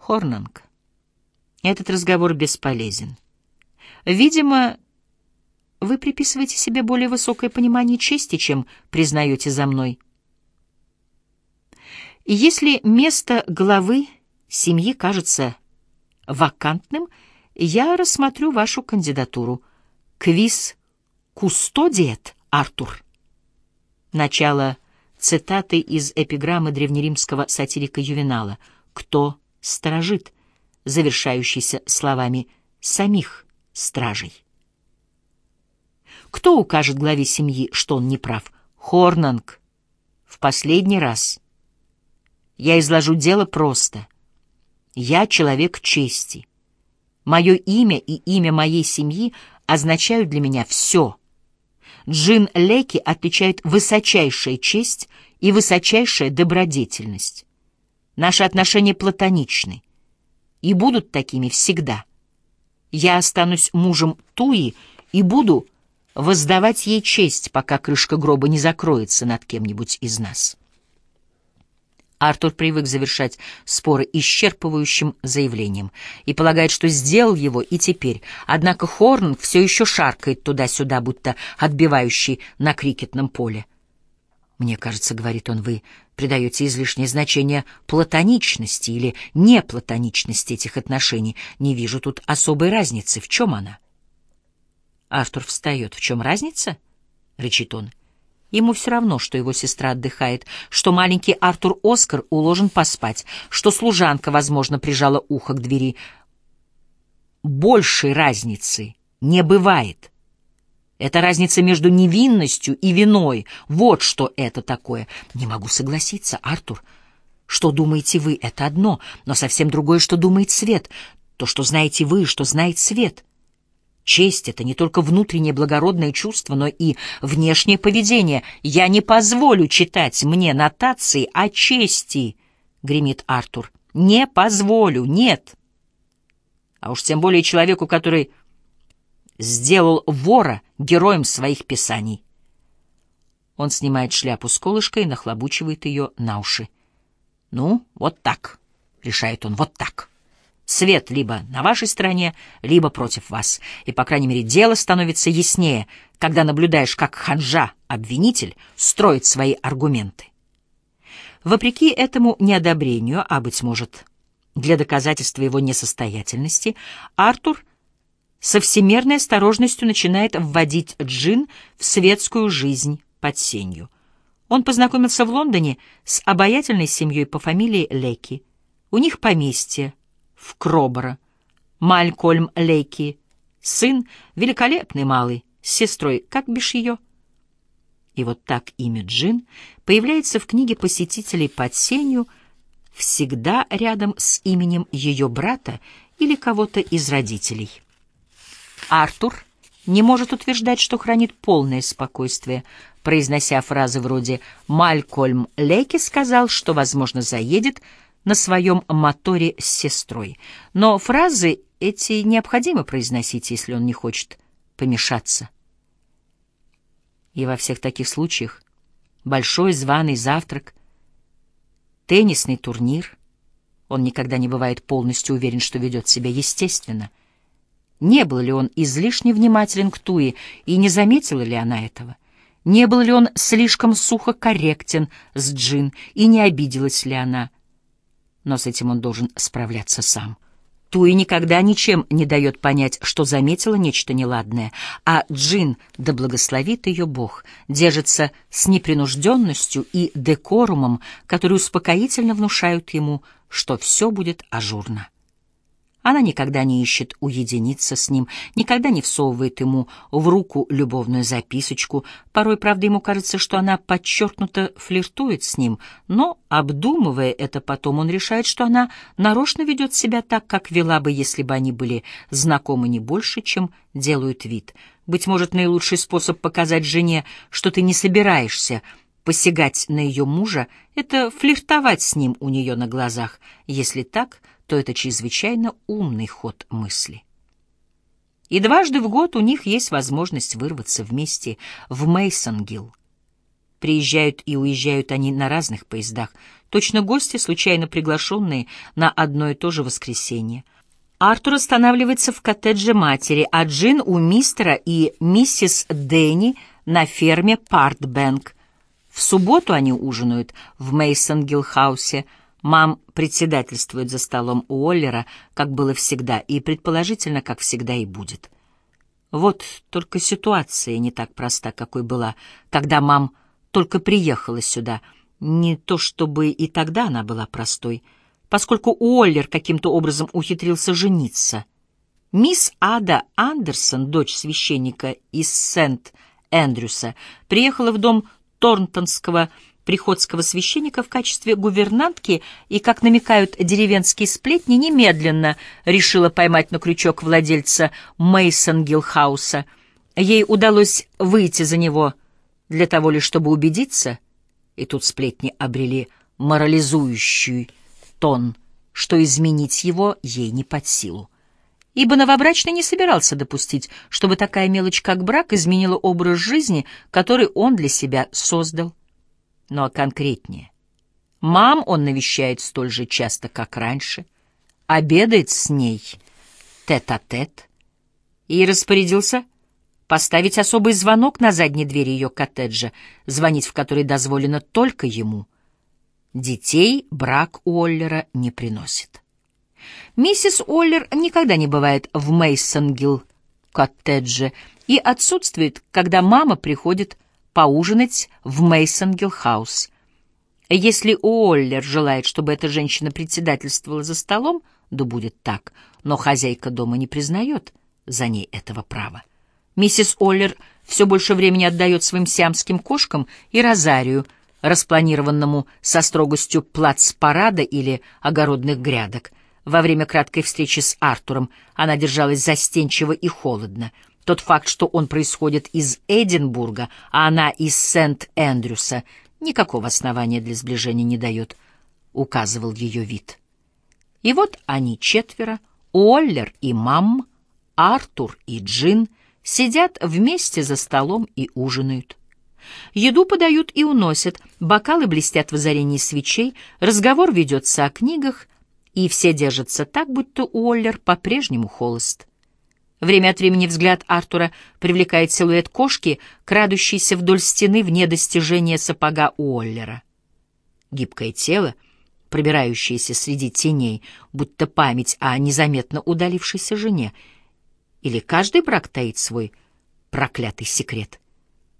Хорнанг, этот разговор бесполезен. Видимо, вы приписываете себе более высокое понимание чести, чем признаете за мной. Если место главы семьи кажется вакантным, я рассмотрю вашу кандидатуру. Квиз «Кустодиет», Артур. Начало цитаты из эпиграммы древнеримского сатирика Ювенала «Кто сторожит», завершающийся словами «самих стражей». Кто укажет главе семьи, что он не прав? Хорнанг. В последний раз. Я изложу дело просто. Я человек чести. Мое имя и имя моей семьи означают для меня все. Джин Леки отличает высочайшая честь и высочайшая добродетельность. Наши отношения платоничны и будут такими всегда. Я останусь мужем Туи и буду воздавать ей честь, пока крышка гроба не закроется над кем-нибудь из нас. Артур привык завершать споры исчерпывающим заявлением и полагает, что сделал его и теперь. Однако Хорн все еще шаркает туда-сюда, будто отбивающий на крикетном поле. «Мне кажется, — говорит он, — вы придаете излишнее значение платоничности или неплатоничности этих отношений. Не вижу тут особой разницы. В чем она?» Артур встает. «В чем разница?» — рычит он. Ему все равно, что его сестра отдыхает, что маленький Артур Оскар уложен поспать, что служанка, возможно, прижала ухо к двери. Большей разницы не бывает. Это разница между невинностью и виной. Вот что это такое. Не могу согласиться, Артур. Что думаете вы, это одно, но совсем другое, что думает Свет. То, что знаете вы, что знает Свет — Честь — это не только внутреннее благородное чувство, но и внешнее поведение. Я не позволю читать мне нотации о чести, — гремит Артур. Не позволю, нет. А уж тем более человеку, который сделал вора героем своих писаний. Он снимает шляпу с колышка и нахлобучивает ее на уши. «Ну, вот так», — решает он, — «вот так». Свет либо на вашей стороне, либо против вас. И, по крайней мере, дело становится яснее, когда наблюдаешь, как ханжа, обвинитель, строит свои аргументы. Вопреки этому неодобрению, а, быть может, для доказательства его несостоятельности, Артур со всемерной осторожностью начинает вводить джин в светскую жизнь под сенью. Он познакомился в Лондоне с обаятельной семьей по фамилии Леки. У них поместье, в Кробора. Малькольм Лейки, сын, великолепный малый, с сестрой, как бишь ее? И вот так имя Джин появляется в книге посетителей под сенью всегда рядом с именем ее брата или кого-то из родителей. Артур не может утверждать, что хранит полное спокойствие, произнося фразы вроде «Малькольм Лейки сказал, что, возможно, заедет на своем моторе с сестрой. Но фразы эти необходимо произносить, если он не хочет помешаться. И во всех таких случаях большой званый завтрак, теннисный турнир, он никогда не бывает полностью уверен, что ведет себя естественно. Не был ли он излишне внимателен к Туи, и не заметила ли она этого? Не был ли он слишком сухо корректен с Джин, и не обиделась ли она? — но с этим он должен справляться сам. Туи никогда ничем не дает понять, что заметила нечто неладное, а Джин, да благословит ее Бог, держится с непринужденностью и декорумом, которые успокоительно внушают ему, что все будет ажурно. Она никогда не ищет уединиться с ним, никогда не всовывает ему в руку любовную записочку. Порой, правда, ему кажется, что она подчеркнуто флиртует с ним, но, обдумывая это потом, он решает, что она нарочно ведет себя так, как вела бы, если бы они были знакомы не больше, чем делают вид. Быть может, наилучший способ показать жене, что ты не собираешься посягать на ее мужа, это флиртовать с ним у нее на глазах. Если так, то это чрезвычайно умный ход мысли. И дважды в год у них есть возможность вырваться вместе в Мейсонгилл. Приезжают и уезжают они на разных поездах, точно гости, случайно приглашенные на одно и то же воскресенье. Артур останавливается в коттедже матери, а Джин у мистера и миссис Дэнни на ферме Партбэнк. В субботу они ужинают в Мейсон-Гиллхаусе. Мам председательствует за столом у Оллера, как было всегда, и, предположительно, как всегда и будет. Вот только ситуация не так проста, какой была, когда мам только приехала сюда. Не то чтобы и тогда она была простой, поскольку Уоллер каким-то образом ухитрился жениться. Мисс Ада Андерсон, дочь священника из Сент-Эндрюса, приехала в дом Торнтонского приходского священника в качестве гувернантки и, как намекают деревенские сплетни, немедленно решила поймать на крючок владельца Мейсон Гилхауса. Ей удалось выйти за него для того лишь, чтобы убедиться, и тут сплетни обрели морализующий тон, что изменить его ей не под силу. Ибо новобрачный не собирался допустить, чтобы такая мелочь, как брак, изменила образ жизни, который он для себя создал. А конкретнее. Мам он навещает столь же часто, как раньше, обедает с ней тет-а-тет -тет, и распорядился поставить особый звонок на задней двери ее коттеджа, звонить в который дозволено только ему. Детей брак Уоллера не приносит. Миссис Уоллер никогда не бывает в Мейсонгилл коттедже и отсутствует, когда мама приходит поужинать в Мейсонгилл-хаус. Если Уоллер желает, чтобы эта женщина председательствовала за столом, да будет так, но хозяйка дома не признает за ней этого права. Миссис Оллер все больше времени отдает своим сиамским кошкам и розарию, распланированному со строгостью плац-парада или огородных грядок. Во время краткой встречи с Артуром она держалась застенчиво и холодно. Тот факт, что он происходит из Эдинбурга, а она из Сент-Эндрюса, никакого основания для сближения не дает, указывал ее вид. И вот они четверо, Уоллер и Мам, Артур и Джин — Сидят вместе за столом и ужинают. Еду подают и уносят, бокалы блестят в озарении свечей, разговор ведется о книгах, и все держатся так, будто Уоллер по-прежнему холост. Время от времени взгляд Артура привлекает силуэт кошки, крадущейся вдоль стены вне достижения сапога Уоллера. Гибкое тело, пробирающееся среди теней, будто память о незаметно удалившейся жене — или каждый брак таит свой проклятый секрет?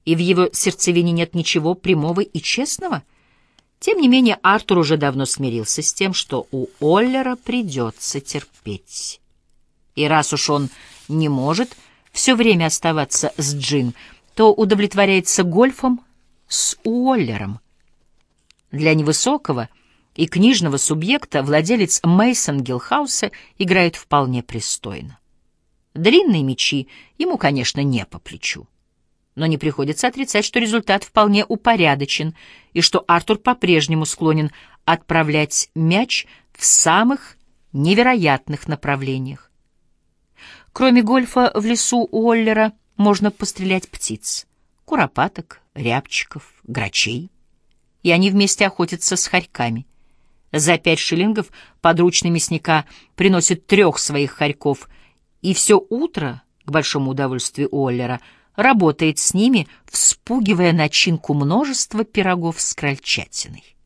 И в его сердцевине нет ничего прямого и честного? Тем не менее, Артур уже давно смирился с тем, что у Оллера придется терпеть. И раз уж он не может все время оставаться с Джин, то удовлетворяется гольфом с Уоллером. Для невысокого и книжного субъекта владелец Мейсон Гилхауса играет вполне пристойно. Длинные мечи ему, конечно, не по плечу. Но не приходится отрицать, что результат вполне упорядочен, и что Артур по-прежнему склонен отправлять мяч в самых невероятных направлениях. Кроме гольфа в лесу Уоллера можно пострелять птиц, куропаток, рябчиков, грачей. И они вместе охотятся с хорьками. За пять шиллингов подручный мясника приносит трех своих хорьков — и все утро, к большому удовольствию Уоллера, работает с ними, вспугивая начинку множества пирогов с крольчатиной.